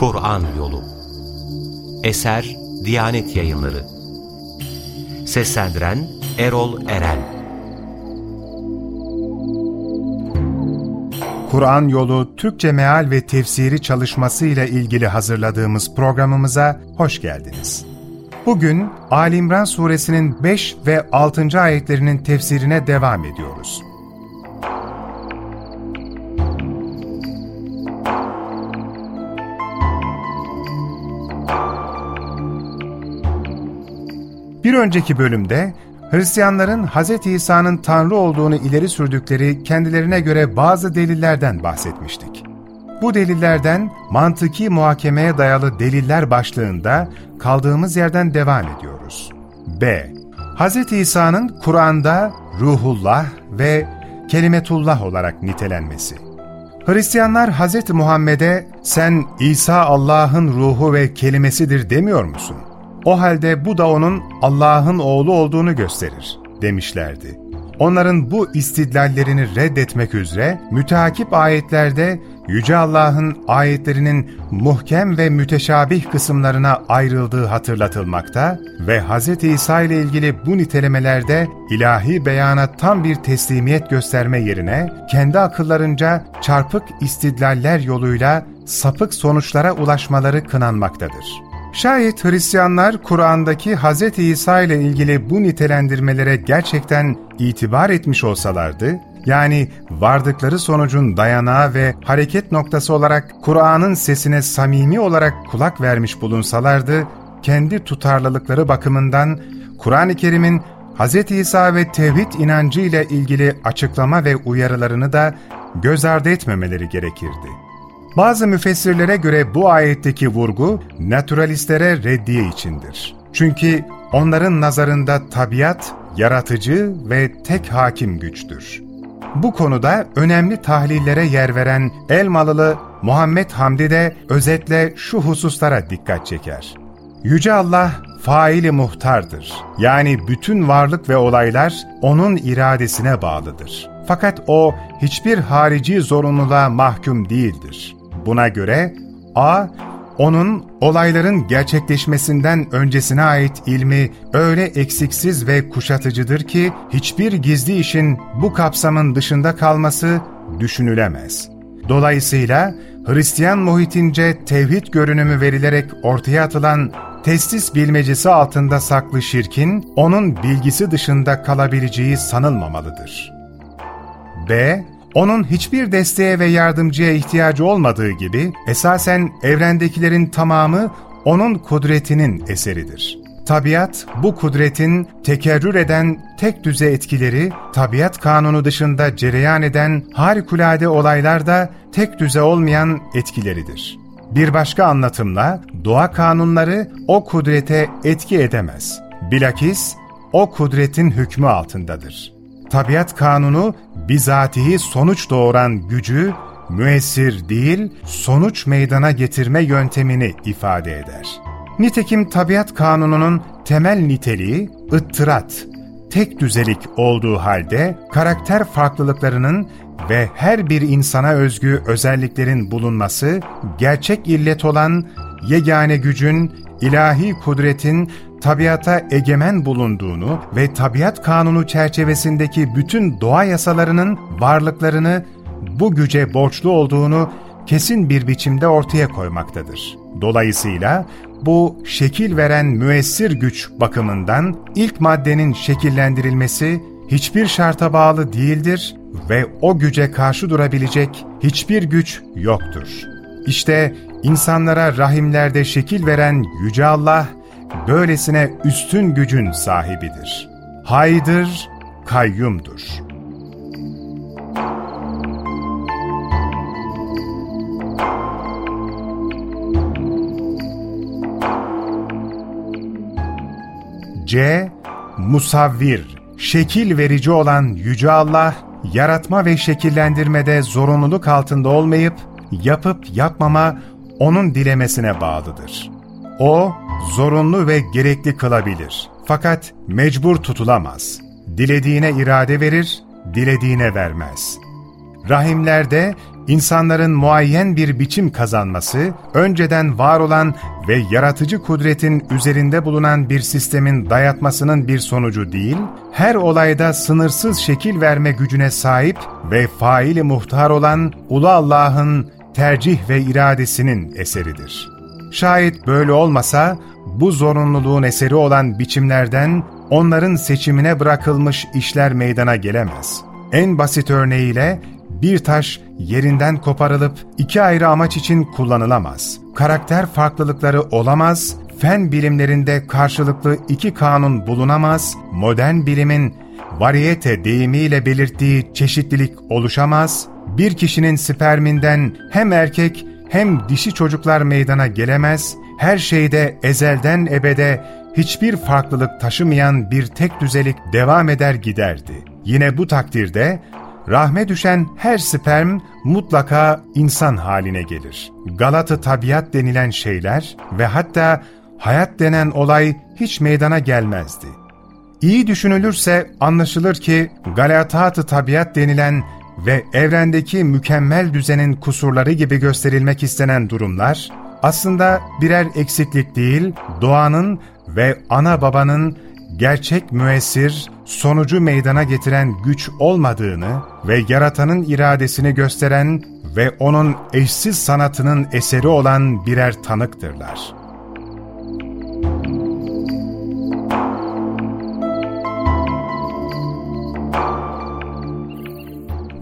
Kur'an Yolu Eser Diyanet Yayınları Seslendiren Erol Eren Kur'an Yolu Türkçe Meal ve Tefsiri çalışması ile ilgili hazırladığımız programımıza hoş geldiniz. Bugün Ali suresinin 5 ve 6. ayetlerinin tefsirine devam ediyoruz. Bir önceki bölümde Hristiyanların Hz. İsa'nın Tanrı olduğunu ileri sürdükleri kendilerine göre bazı delillerden bahsetmiştik. Bu delillerden mantıki muhakemeye dayalı deliller başlığında kaldığımız yerden devam ediyoruz. B. Hz. İsa'nın Kur'an'da Ruhullah ve Kelimetullah olarak nitelenmesi. Hristiyanlar Hz. Muhammed'e sen İsa Allah'ın ruhu ve kelimesidir demiyor musun? O halde bu da onun Allah'ın oğlu olduğunu gösterir, demişlerdi. Onların bu istidlallerini reddetmek üzere müteakip ayetlerde Yüce Allah'ın ayetlerinin muhkem ve müteşabih kısımlarına ayrıldığı hatırlatılmakta ve Hz. İsa ile ilgili bu nitelemelerde ilahi beyana tam bir teslimiyet gösterme yerine kendi akıllarınca çarpık istidlaller yoluyla sapık sonuçlara ulaşmaları kınanmaktadır. Şayet Hristiyanlar Kur'an'daki Hz. İsa ile ilgili bu nitelendirmelere gerçekten itibar etmiş olsalardı, yani vardıkları sonucun dayanağı ve hareket noktası olarak Kur'an'ın sesine samimi olarak kulak vermiş bulunsalardı, kendi tutarlılıkları bakımından Kur'an-ı Kerim'in Hz. İsa ve tevhid inancı ile ilgili açıklama ve uyarılarını da göz ardı etmemeleri gerekirdi. Bazı müfessirlere göre bu ayetteki vurgu naturalistlere reddiye içindir. Çünkü onların nazarında tabiat, yaratıcı ve tek hakim güçtür. Bu konuda önemli tahlillere yer veren Elmalılı Muhammed Hamdi de özetle şu hususlara dikkat çeker. Yüce Allah faili muhtardır. Yani bütün varlık ve olaylar O'nun iradesine bağlıdır. Fakat O hiçbir harici zorunluluğa mahkum değildir. Buna göre A, onun olayların gerçekleşmesinden öncesine ait ilmi öyle eksiksiz ve kuşatıcıdır ki hiçbir gizli işin bu kapsamın dışında kalması düşünülemez. Dolayısıyla Hristiyan muhitince tevhid görünümü verilerek ortaya atılan testis bilmecesi altında saklı şirkin onun bilgisi dışında kalabileceği sanılmamalıdır. B onun hiçbir desteğe ve yardımcıya ihtiyacı olmadığı gibi esasen evrendekilerin tamamı onun kudretinin eseridir. Tabiat, bu kudretin tekerrür eden tek düze etkileri, tabiat kanunu dışında cereyan eden harikulade olaylar da tek düze olmayan etkileridir. Bir başka anlatımla, doğa kanunları o kudrete etki edemez. Bilakis, o kudretin hükmü altındadır.'' Tabiat kanunu bizatihi sonuç doğuran gücü, müessir değil, sonuç meydana getirme yöntemini ifade eder. Nitekim tabiat kanununun temel niteliği ıttırat, tek düzelik olduğu halde karakter farklılıklarının ve her bir insana özgü özelliklerin bulunması, gerçek illet olan yegane gücün, ilahi kudretin tabiata egemen bulunduğunu ve tabiat kanunu çerçevesindeki bütün doğa yasalarının varlıklarını bu güce borçlu olduğunu kesin bir biçimde ortaya koymaktadır. Dolayısıyla bu şekil veren müessir güç bakımından ilk maddenin şekillendirilmesi hiçbir şarta bağlı değildir ve o güce karşı durabilecek hiçbir güç yoktur. İşte insanlara rahimlerde şekil veren Yüce Allah, böylesine üstün gücün sahibidir. Haydır, kayyumdur. C. Musavvir, şekil verici olan Yüce Allah, yaratma ve şekillendirmede zorunluluk altında olmayıp, yapıp yapmama O'nun dilemesine bağlıdır. O, zorunlu ve gerekli kılabilir. Fakat mecbur tutulamaz. Dilediğine irade verir, dilediğine vermez. rahimlerde insanların muayyen bir biçim kazanması, önceden var olan ve yaratıcı kudretin üzerinde bulunan bir sistemin dayatmasının bir sonucu değil, her olayda sınırsız şekil verme gücüne sahip ve faili muhtar olan Ulu Allah'ın tercih ve iradesinin eseridir. Şayet böyle olmasa, bu zorunluluğun eseri olan biçimlerden onların seçimine bırakılmış işler meydana gelemez. En basit örneğiyle bir taş yerinden koparılıp iki ayrı amaç için kullanılamaz. Karakter farklılıkları olamaz, fen bilimlerinde karşılıklı iki kanun bulunamaz, modern bilimin variyete deyimiyle belirttiği çeşitlilik oluşamaz, bir kişinin sperminden hem erkek hem dişi çocuklar meydana gelemez, her şeyde ezelden ebede hiçbir farklılık taşımayan bir tek düzelik devam eder giderdi. Yine bu takdirde rahme düşen her sperm mutlaka insan haline gelir. Galatı tabiat denilen şeyler ve hatta hayat denen olay hiç meydana gelmezdi. İyi düşünülürse anlaşılır ki galatat tabiat denilen ve evrendeki mükemmel düzenin kusurları gibi gösterilmek istenen durumlar, aslında birer eksiklik değil, doğanın ve ana babanın gerçek müessir, sonucu meydana getiren güç olmadığını ve yaratanın iradesini gösteren ve onun eşsiz sanatının eseri olan birer tanıktırlar.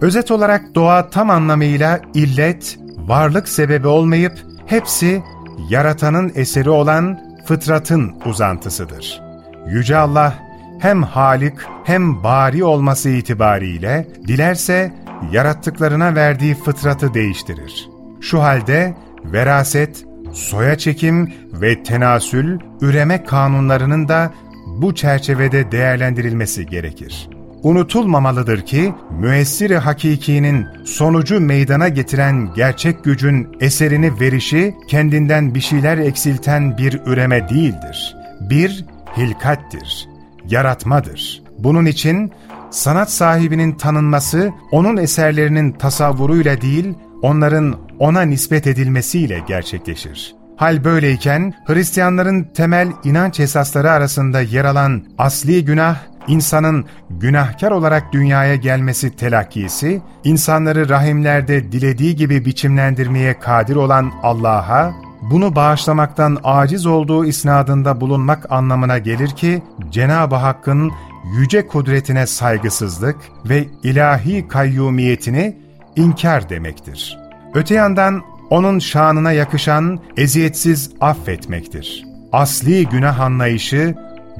Özet olarak doğa tam anlamıyla illet, varlık sebebi olmayıp hepsi yaratanın eseri olan fıtratın uzantısıdır. Yüce Allah hem Halik hem Bari olması itibariyle dilerse yarattıklarına verdiği fıtratı değiştirir. Şu halde veraset, soya çekim ve tenasül, üreme kanunlarının da bu çerçevede değerlendirilmesi gerekir. Unutulmamalıdır ki müessir-i hakikinin sonucu meydana getiren gerçek gücün eserini verişi kendinden bir şeyler eksilten bir üreme değildir. Bir hilkattir, yaratmadır. Bunun için sanat sahibinin tanınması onun eserlerinin tasavvuruyla değil, onların ona nispet edilmesiyle gerçekleşir. Hal böyleyken Hristiyanların temel inanç esasları arasında yer alan asli günah, insanın günahkar olarak dünyaya gelmesi telakkisi, insanları rahimlerde dilediği gibi biçimlendirmeye kadir olan Allah'a, bunu bağışlamaktan aciz olduğu isnadında bulunmak anlamına gelir ki, Cenab-ı Hakk'ın yüce kudretine saygısızlık ve ilahi kayyumiyetini inkar demektir. Öte yandan onun şanına yakışan eziyetsiz affetmektir. Asli günah anlayışı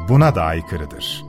buna da aykırıdır.